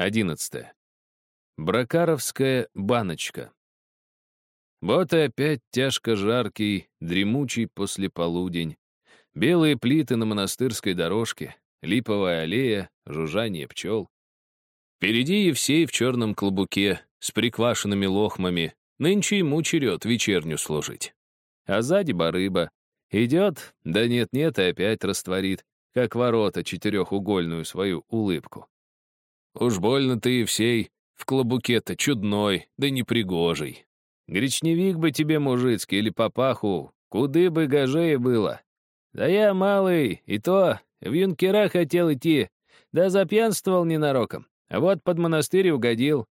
11. Бракаровская баночка. Вот и опять тяжко жаркий, дремучий послеполудень. Белые плиты на монастырской дорожке, липовая аллея, жужжание пчел. Впереди Евсей в черном клобуке, с приквашенными лохмами. Нынче ему черед вечерню служить. А сзади барыба. Идет, да нет-нет, и опять растворит, как ворота, четырехугольную свою улыбку. Уж больно ты, Евсей, в клобуке-то чудной, да непригожий. Гречневик бы тебе мужицкий или папаху, куды бы гажее было. Да я малый, и то в юнкера хотел идти, да запьянствовал ненароком, а вот под монастырь угодил.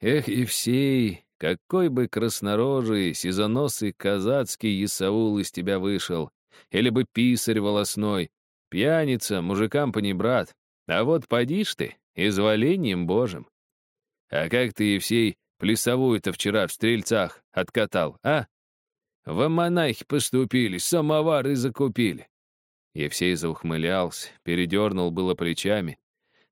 Эх, Евсей, какой бы краснорожий, сизоносый казацкий Исаул из тебя вышел, или бы писарь волосной, пьяница, мужикам понебрат, а вот поди ж ты, изволением Божьим. А как ты, Евсей, плясовую-то вчера в стрельцах откатал, а? В монахи поступили, самовары закупили. Евсей заухмылялся, передернул было плечами.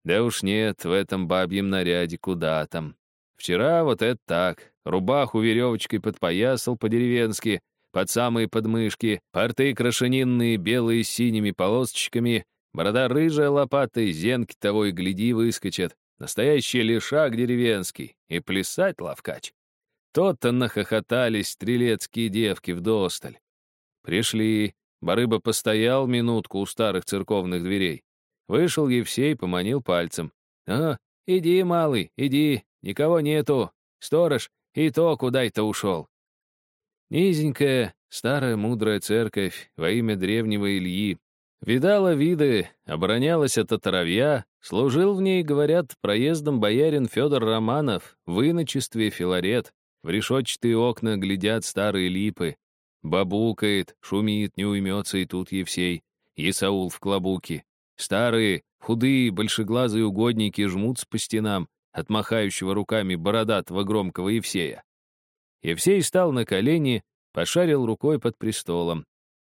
Да уж нет, в этом бабьем наряде куда там. Вчера вот это так, рубаху веревочкой подпоясал по-деревенски, под самые подмышки, порты крашенинные, белые с синими полосочками, Борода рыжая лопатой, зенки того и гляди выскочат. Настоящий лишак деревенский. И плясать ловкач. То-то нахохотались стрелецкие девки в досталь. Пришли. Барыба постоял минутку у старых церковных дверей. Вышел Евсей, поманил пальцем. «А, иди, малый, иди, никого нету. Сторож, и то куда-то ушел». Низенькая, старая мудрая церковь во имя древнего Ильи Видала виды, оборонялась от оторовья, служил в ней, говорят, проездом боярин Федор Романов, в иночестве Филарет, в решетчатые окна глядят старые липы, бабукает, шумит, не уймется и тут Евсей, Исаул в клобуке. Старые, худые, большеглазые угодники жмутся по стенам, отмахающего руками бородатого громкого Евсея. Евсей стал на колени, пошарил рукой под престолом.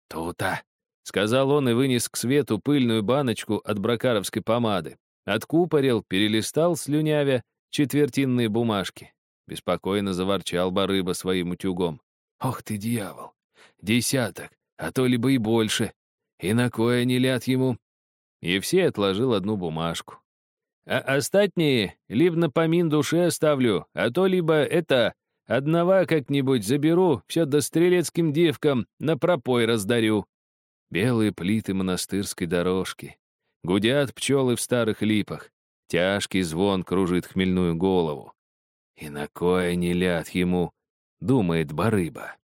«Тута!» — сказал он и вынес к свету пыльную баночку от бракаровской помады. Откупорил, перелистал слюнявя четвертинные бумажки. Беспокойно заворчал барыба своим утюгом. «Ох ты, дьявол! Десяток, а то либо и больше. И на кое они лят ему?» Евсей отложил одну бумажку. «А остатние либо на помин душе оставлю, а то либо это, одного как-нибудь заберу, все до стрелецким девкам на пропой раздарю». Белые плиты монастырской дорожки. Гудят пчелы в старых липах. Тяжкий звон кружит хмельную голову. И на кое не ляд ему, думает барыба.